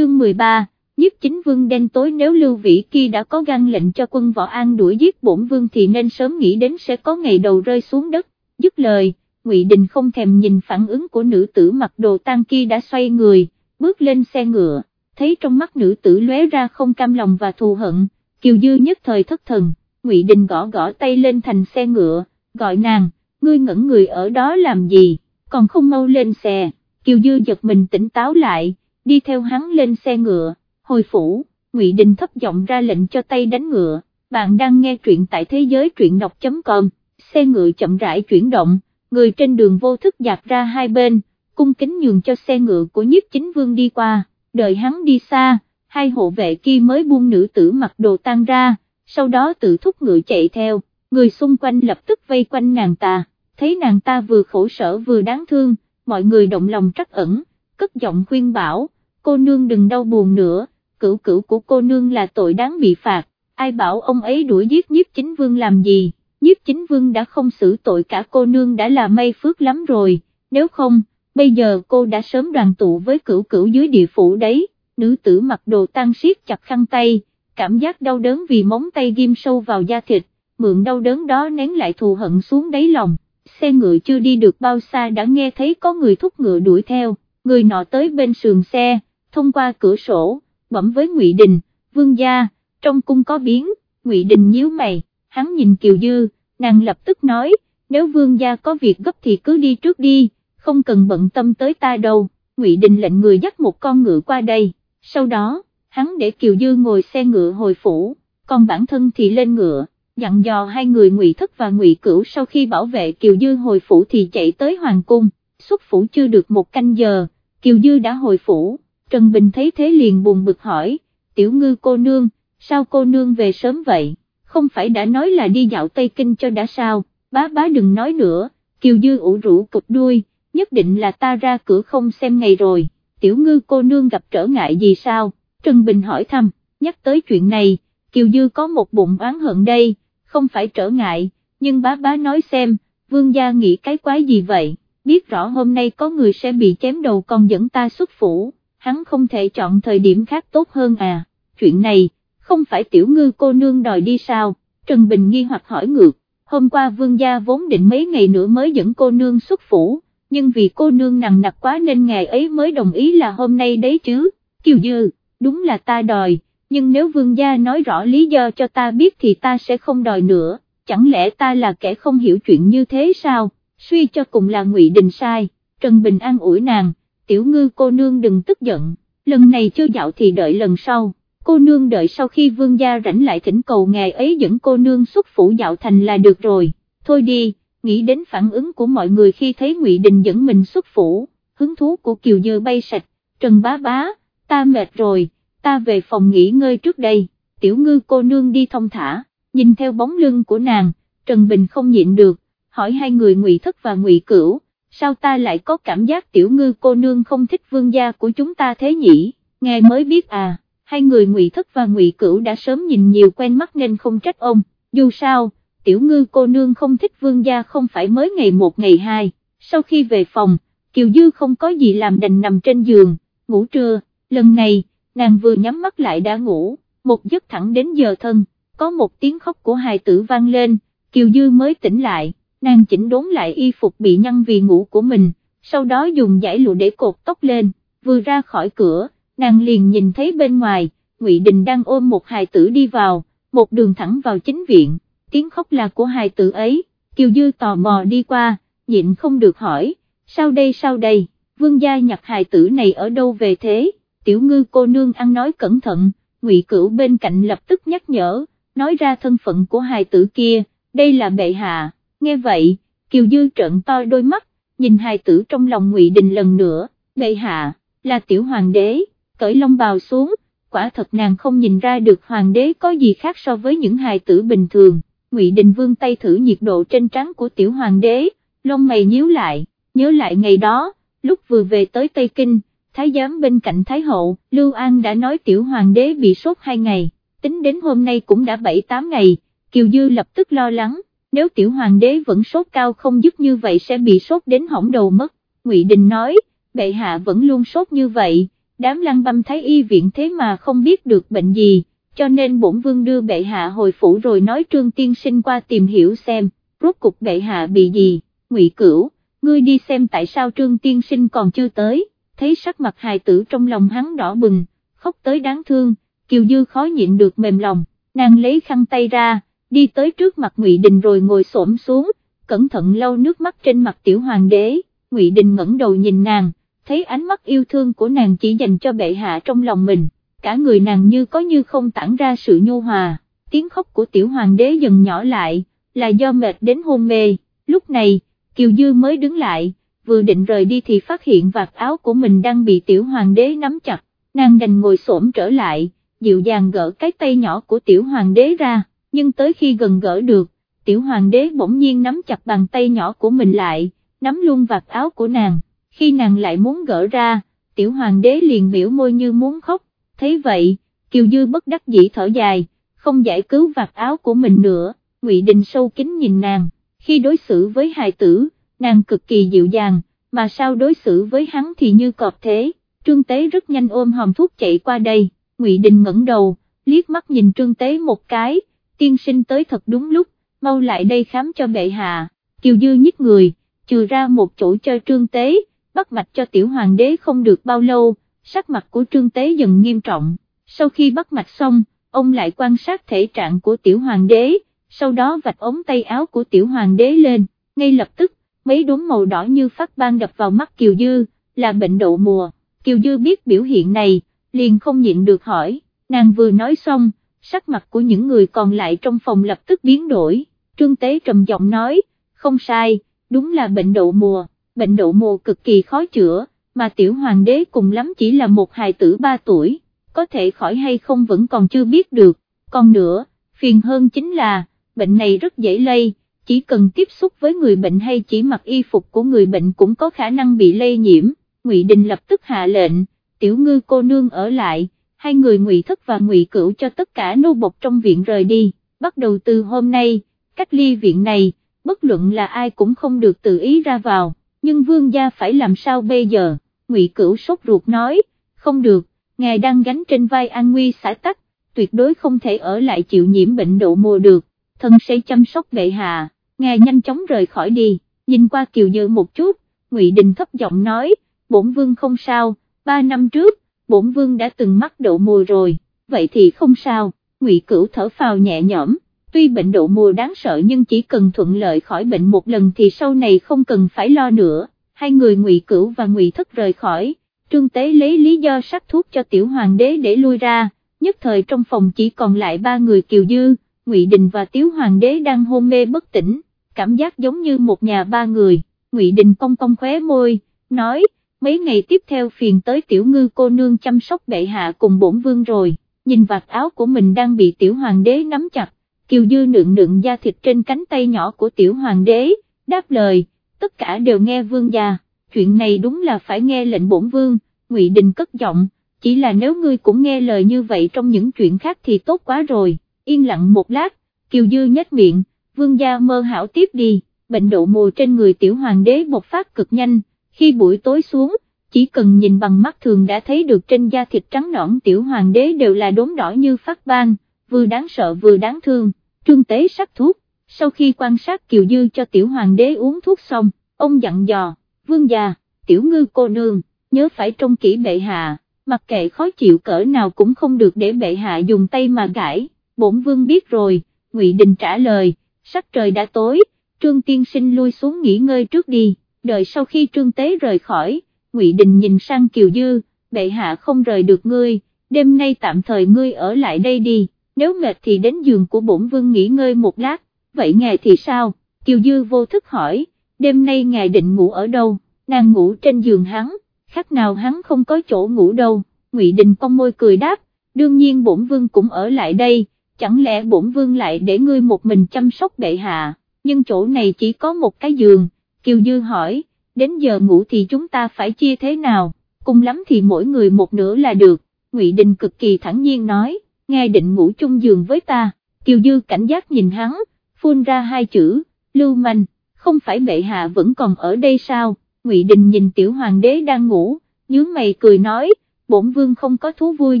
chương 13, nhiếp chính vương đen tối nếu lưu vĩ kia đã có gan lệnh cho quân võ an đuổi giết bổn vương thì nên sớm nghĩ đến sẽ có ngày đầu rơi xuống đất, dứt lời, Ngụy Đình không thèm nhìn phản ứng của nữ tử mặc đồ tang kia đã xoay người, bước lên xe ngựa, thấy trong mắt nữ tử lóe ra không cam lòng và thù hận, Kiều Dư nhất thời thất thần, Ngụy Đình gõ gõ tay lên thành xe ngựa, gọi nàng, ngươi ngẩn người ở đó làm gì, còn không mau lên xe, Kiều Dư giật mình tỉnh táo lại, đi theo hắn lên xe ngựa, hồi phủ, Ngụy Đình thấp giọng ra lệnh cho tay đánh ngựa, bạn đang nghe truyện tại thế giới truyện đọc.com, xe ngựa chậm rãi chuyển động, người trên đường vô thức dạt ra hai bên, cung kính nhường cho xe ngựa của nhiếp chính vương đi qua, đợi hắn đi xa, hai hộ vệ kia mới buông nữ tử mặc đồ tan ra, sau đó tự thúc ngựa chạy theo, người xung quanh lập tức vây quanh nàng ta, thấy nàng ta vừa khổ sở vừa đáng thương, mọi người động lòng trắc ẩn, cất giọng khuyên bảo, cô nương đừng đau buồn nữa, cửu cửu của cô nương là tội đáng bị phạt, ai bảo ông ấy đuổi giết nhiếp chính vương làm gì, nhiếp chính vương đã không xử tội cả cô nương đã là may phước lắm rồi, nếu không, bây giờ cô đã sớm đoàn tụ với cửu cửu dưới địa phủ đấy, nữ tử mặc đồ tan siết chặt khăn tay, cảm giác đau đớn vì móng tay ghim sâu vào da thịt, mượn đau đớn đó nén lại thù hận xuống đáy lòng, xe ngựa chưa đi được bao xa đã nghe thấy có người thúc ngựa đuổi theo, người nọ tới bên sườn xe, thông qua cửa sổ, bẩm với Ngụy Đình, vương gia, trong cung có biến, Ngụy Đình nhíu mày, hắn nhìn Kiều Dư, nàng lập tức nói, nếu vương gia có việc gấp thì cứ đi trước đi, không cần bận tâm tới ta đâu, Ngụy Đình lệnh người dắt một con ngựa qua đây, sau đó, hắn để Kiều Dư ngồi xe ngựa hồi phủ, còn bản thân thì lên ngựa, dặn dò hai người Ngụy Thất và Ngụy Cửu sau khi bảo vệ Kiều Dư hồi phủ thì chạy tới Hoàng Cung, xuất phủ chưa được một canh giờ, Kiều Dư đã hồi phủ, Trần Bình thấy thế liền buồn bực hỏi, tiểu ngư cô nương, sao cô nương về sớm vậy, không phải đã nói là đi dạo Tây Kinh cho đã sao, bá bá đừng nói nữa, Kiều Dư ủ rũ cụp đuôi, nhất định là ta ra cửa không xem ngày rồi, tiểu ngư cô nương gặp trở ngại gì sao, Trần Bình hỏi thăm, nhắc tới chuyện này, Kiều Dư có một bụng oán hận đây, không phải trở ngại, nhưng bá bá nói xem, vương gia nghĩ cái quái gì vậy, biết rõ hôm nay có người sẽ bị chém đầu còn dẫn ta xuất phủ, hắn không thể chọn thời điểm khác tốt hơn à, chuyện này, không phải tiểu ngư cô nương đòi đi sao, Trần Bình nghi hoặc hỏi ngược, hôm qua vương gia vốn định mấy ngày nữa mới dẫn cô nương xuất phủ, nhưng vì cô nương nặng nặc quá nên ngày ấy mới đồng ý là hôm nay đấy chứ, Kiều Dư, đúng là ta đòi, nhưng nếu vương gia nói rõ lý do cho ta biết thì ta sẽ không đòi nữa, chẳng lẽ ta là kẻ không hiểu chuyện như thế sao, suy cho cùng là ngụy Đình sai, Trần Bình an ủi nàng, tiểu ngư cô nương đừng tức giận, lần này chưa dạo thì đợi lần sau, cô nương đợi sau khi vương gia rảnh lại thỉnh cầu ngày ấy dẫn cô nương xuất phủ dạo thành là được rồi, thôi đi, nghĩ đến phản ứng của mọi người khi thấy ngụy Đình dẫn mình xuất phủ, hứng thú của Kiều Dư bay sạch, Trần bá bá, ta mệt rồi, ta về phòng nghỉ ngơi trước đây, tiểu ngư cô nương đi thông thả, nhìn theo bóng lưng của nàng, Trần Bình không nhịn được, hỏi hai người ngụy thất và ngụy cửu, sao ta lại có cảm giác tiểu ngư cô nương không thích vương gia của chúng ta thế nhỉ, nghe mới biết à, hai người ngụy thất và ngụy cửu đã sớm nhìn nhiều quen mắt nên không trách ông, dù sao, tiểu ngư cô nương không thích vương gia không phải mới ngày một ngày hai, sau khi về phòng, Kiều Dư không có gì làm đành nằm trên giường, ngủ trưa, lần này, nàng vừa nhắm mắt lại đã ngủ, một giấc thẳng đến giờ thân, có một tiếng khóc của hài tử vang lên, Kiều Dư mới tỉnh lại, nàng chỉnh đốn lại y phục bị nhăn vì ngủ của mình, sau đó dùng giải lụa để cột tóc lên, vừa ra khỏi cửa, nàng liền nhìn thấy bên ngoài, Ngụy Đình đang ôm một hài tử đi vào, một đường thẳng vào chính viện, tiếng khóc là của hài tử ấy, Kiều Dư tò mò đi qua, nhịn không được hỏi, sao đây sao đây, vương gia nhặt hài tử này ở đâu về thế? tiểu ngư cô nương ăn nói cẩn thận, ngụy cửu bên cạnh lập tức nhắc nhở, nói ra thân phận của hài tử kia, đây là bệ hạ, nghe vậy, kiều dư trợn to đôi mắt, nhìn hài tử trong lòng ngụy đình lần nữa, bệ hạ, là tiểu hoàng đế, cởi lông bào xuống, quả thật nàng không nhìn ra được hoàng đế có gì khác so với những hài tử bình thường, ngụy đình vương tay thử nhiệt độ trên trắng của tiểu hoàng đế, lông mày nhíu lại, nhớ lại ngày đó, lúc vừa về tới Tây Kinh, thái giám bên cạnh thái hậu, Lưu An đã nói tiểu hoàng đế bị sốt hai ngày, tính đến hôm nay cũng đã 7-8 ngày, Kiều Dư lập tức lo lắng, nếu tiểu hoàng đế vẫn sốt cao không dứt như vậy sẽ bị sốt đến hỏng đầu mất, Ngụy Đình nói, bệ hạ vẫn luôn sốt như vậy, đám lăng băm thấy y viện thế mà không biết được bệnh gì, cho nên bổn vương đưa bệ hạ hồi phủ rồi nói trương tiên sinh qua tìm hiểu xem, rốt cục bệ hạ bị gì, ngụy cửu, ngươi đi xem tại sao trương tiên sinh còn chưa tới, thấy sắc mặt hài tử trong lòng hắn đỏ bừng, khóc tới đáng thương, kiều dư khó nhịn được mềm lòng, nàng lấy khăn tay ra, đi tới trước mặt ngụy Đình rồi ngồi xổm xuống, cẩn thận lau nước mắt trên mặt tiểu hoàng đế, ngụy Đình ngẩng đầu nhìn nàng, thấy ánh mắt yêu thương của nàng chỉ dành cho bệ hạ trong lòng mình, cả người nàng như có như không tản ra sự nhu hòa, tiếng khóc của tiểu hoàng đế dần nhỏ lại, là do mệt đến hôn mê, lúc này, Kiều Dư mới đứng lại, vừa định rời đi thì phát hiện vạt áo của mình đang bị tiểu hoàng đế nắm chặt, nàng đành ngồi xổm trở lại, dịu dàng gỡ cái tay nhỏ của tiểu hoàng đế ra, nhưng tới khi gần gỡ được, tiểu hoàng đế bỗng nhiên nắm chặt bàn tay nhỏ của mình lại, nắm luôn vạt áo của nàng, khi nàng lại muốn gỡ ra, tiểu hoàng đế liền biểu môi như muốn khóc, thấy vậy, Kiều Dư bất đắc dĩ thở dài, không giải cứu vạt áo của mình nữa, Ngụy Đình sâu kính nhìn nàng, khi đối xử với hài tử, nàng cực kỳ dịu dàng, mà sao đối xử với hắn thì như cọp thế, Trương Tế rất nhanh ôm hòm thuốc chạy qua đây, Ngụy Đình ngẩng đầu, liếc mắt nhìn Trương Tế một cái, tiên sinh tới thật đúng lúc, mau lại đây khám cho bệ hạ, Kiều Dư nhích người, trừ ra một chỗ cho Trương Tế, bắt mạch cho tiểu hoàng đế không được bao lâu, sắc mặt của Trương Tế dần nghiêm trọng, sau khi bắt mạch xong, ông lại quan sát thể trạng của tiểu hoàng đế, sau đó vạch ống tay áo của tiểu hoàng đế lên, ngay lập tức, mấy đốm màu đỏ như phát ban đập vào mắt Kiều Dư, là bệnh đậu mùa, Kiều Dư biết biểu hiện này, liền không nhịn được hỏi, nàng vừa nói xong, sắc mặt của những người còn lại trong phòng lập tức biến đổi, Trương Tế trầm giọng nói, không sai, đúng là bệnh đậu mùa, bệnh đậu mùa cực kỳ khó chữa, mà tiểu hoàng đế cùng lắm chỉ là một hài tử 3 tuổi, có thể khỏi hay không vẫn còn chưa biết được, còn nữa, phiền hơn chính là, bệnh này rất dễ lây, chỉ cần tiếp xúc với người bệnh hay chỉ mặc y phục của người bệnh cũng có khả năng bị lây nhiễm, Ngụy Đình lập tức hạ lệnh, tiểu ngư cô nương ở lại, hai người Ngụy Thất và Ngụy Cửu cho tất cả nô bộc trong viện rời đi, bắt đầu từ hôm nay, cách ly viện này, bất luận là ai cũng không được tự ý ra vào, nhưng vương gia phải làm sao bây giờ, Ngụy Cửu sốt ruột nói, không được, ngài đang gánh trên vai an nguy xã tắc, tuyệt đối không thể ở lại chịu nhiễm bệnh đậu mùa được, thân sẽ chăm sóc bệ hạ, ngài nhanh chóng rời khỏi đi, nhìn qua Kiều Dư một chút, Ngụy Đình thấp giọng nói, bổn vương không sao, ba năm trước, bổn vương đã từng mắc đậu mùa rồi, vậy thì không sao, Ngụy Cửu thở phào nhẹ nhõm, tuy bệnh đậu mùa đáng sợ nhưng chỉ cần thuận lợi khỏi bệnh một lần thì sau này không cần phải lo nữa, hai người Ngụy Cửu và Ngụy Thất rời khỏi, Trương Tế lấy lý do sắc thuốc cho tiểu hoàng đế để lui ra, nhất thời trong phòng chỉ còn lại ba người Kiều Dư, Ngụy Đình và Tiểu Hoàng đế đang hôn mê bất tỉnh, cảm giác giống như một nhà ba người, Ngụy Đình cong cong khóe môi, nói, mấy ngày tiếp theo phiền tới tiểu ngư cô nương chăm sóc bệ hạ cùng bổn vương rồi, nhìn vạt áo của mình đang bị tiểu hoàng đế nắm chặt, kiều dư nượng nượng da thịt trên cánh tay nhỏ của tiểu hoàng đế, đáp lời, tất cả đều nghe vương gia, chuyện này đúng là phải nghe lệnh bổn vương, ngụy Đình cất giọng, chỉ là nếu ngươi cũng nghe lời như vậy trong những chuyện khác thì tốt quá rồi, yên lặng một lát, kiều dư nhếch miệng, vương gia mơ hảo tiếp đi, bệnh độ mùa trên người tiểu hoàng đế bộc phát cực nhanh, khi buổi tối xuống, chỉ cần nhìn bằng mắt thường đã thấy được trên da thịt trắng nõn tiểu hoàng đế đều là đốm đỏ như phát ban, vừa đáng sợ vừa đáng thương, trương tế sắc thuốc, sau khi quan sát kiều dư cho tiểu hoàng đế uống thuốc xong, ông dặn dò, vương già, tiểu ngư cô nương, nhớ phải trông kỹ bệ hạ, mặc kệ khó chịu cỡ nào cũng không được để bệ hạ dùng tay mà gãi, bổn vương biết rồi, ngụy Đình trả lời, sắc trời đã tối, trương tiên sinh lui xuống nghỉ ngơi trước đi đợi sau khi trương tế rời khỏi, Ngụy Đình nhìn sang Kiều Dư, bệ hạ không rời được ngươi, đêm nay tạm thời ngươi ở lại đây đi, nếu mệt thì đến giường của bổn vương nghỉ ngơi một lát, vậy ngài thì sao, Kiều Dư vô thức hỏi, đêm nay ngài định ngủ ở đâu, nàng ngủ trên giường hắn, khác nào hắn không có chỗ ngủ đâu, Ngụy Đình cong môi cười đáp, đương nhiên bổn vương cũng ở lại đây, chẳng lẽ bổn vương lại để ngươi một mình chăm sóc bệ hạ, nhưng chỗ này chỉ có một cái giường, Kiều Dư hỏi, đến giờ ngủ thì chúng ta phải chia thế nào, cùng lắm thì mỗi người một nửa là được, Ngụy Đình cực kỳ thẳng nhiên nói, ngài định ngủ chung giường với ta, Kiều Dư cảnh giác nhìn hắn, phun ra hai chữ, lưu manh, không phải bệ hạ vẫn còn ở đây sao, Ngụy Đình nhìn tiểu hoàng đế đang ngủ, nhướng mày cười nói, bổn vương không có thú vui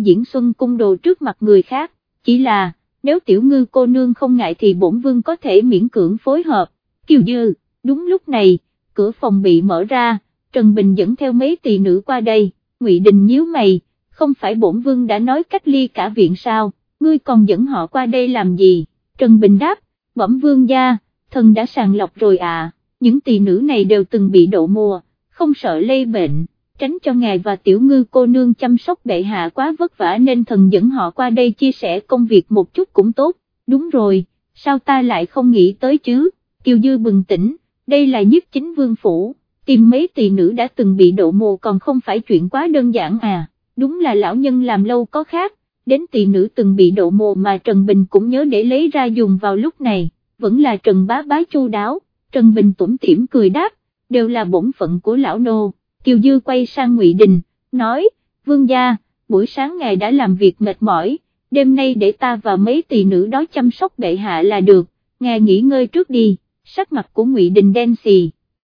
diễn xuân cung đồ trước mặt người khác, chỉ là, nếu tiểu ngư cô nương không ngại thì bổn vương có thể miễn cưỡng phối hợp, kiều dư, đúng lúc này, cửa phòng bị mở ra, Trần Bình dẫn theo mấy tỳ nữ qua đây, Ngụy Đình nhíu mày, không phải bổn vương đã nói cách ly cả viện sao, ngươi còn dẫn họ qua đây làm gì, Trần Bình đáp, bẩm vương gia, thần đã sàng lọc rồi à, những tỳ nữ này đều từng bị đổ mùa, không sợ lây bệnh, tránh cho ngài và tiểu ngư cô nương chăm sóc bệ hạ quá vất vả nên thần dẫn họ qua đây chia sẻ công việc một chút cũng tốt, đúng rồi, sao ta lại không nghĩ tới chứ, Kiều Dư bừng tỉnh, đây là nhất chính vương phủ, tìm mấy tỳ nữ đã từng bị độ mồ còn không phải chuyện quá đơn giản à, đúng là lão nhân làm lâu có khác, đến tỳ nữ từng bị độ mồ mà Trần Bình cũng nhớ để lấy ra dùng vào lúc này, vẫn là Trần bá bá chu đáo, Trần Bình tủm tỉm cười đáp, đều là bổn phận của lão nô, Kiều Dư quay sang Ngụy Đình, nói, vương gia, buổi sáng ngài đã làm việc mệt mỏi, đêm nay để ta và mấy tỳ nữ đó chăm sóc bệ hạ là được, ngài nghỉ ngơi trước đi, sắc mặt của Ngụy Đình đen xì.